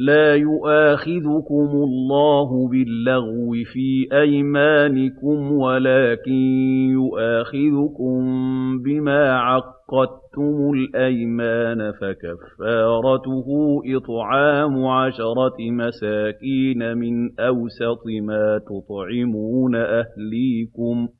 لَا يُؤَاخِذُكُمُ اللَّهُ بِاللَّغْوِ فِي أَيْمَانِكُمْ وَلَٰكِن يُؤَاخِذُكُم بِمَا عَقَّدتُّمُ الْأَيْمَانَ ۖ فَكَفَّارَتُهُ إِطْعَامُ عَشَرَةِ مَسَاكِينَ مِنْ أَوْسَطِ مَا تُطْعِمُونَ أَهْلِيكُمْ ۚ.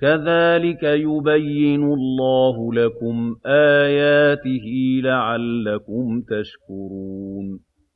كَذَٰلِكَ يُبَيِّنُ اللَّهُ لَكُمْ آيَاتِهِ لَعَلَّكُمْ تَشْكُرُونَ.